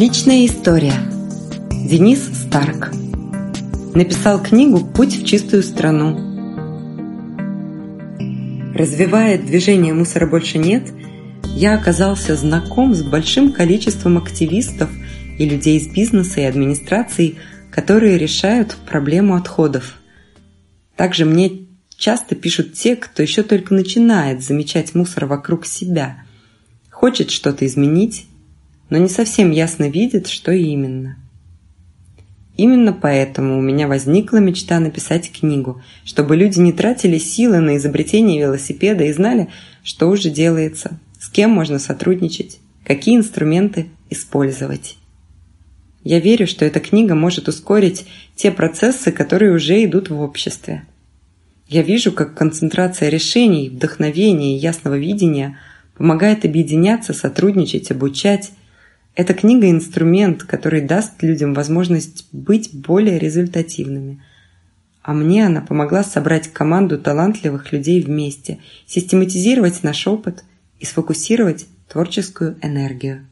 Личная история. Денис Старк. Написал книгу «Путь в чистую страну». Развивая движение «Мусора больше нет», я оказался знаком с большим количеством активистов и людей из бизнеса и администрации, которые решают проблему отходов. Также мне часто пишут те, кто еще только начинает замечать мусор вокруг себя, хочет что-то изменить, но не совсем ясно видит, что именно. Именно поэтому у меня возникла мечта написать книгу, чтобы люди не тратили силы на изобретение велосипеда и знали, что уже делается, с кем можно сотрудничать, какие инструменты использовать. Я верю, что эта книга может ускорить те процессы, которые уже идут в обществе. Я вижу, как концентрация решений, вдохновения и ясного видения помогает объединяться, сотрудничать, обучать, эта книга – инструмент, который даст людям возможность быть более результативными. А мне она помогла собрать команду талантливых людей вместе, систематизировать наш опыт и сфокусировать творческую энергию.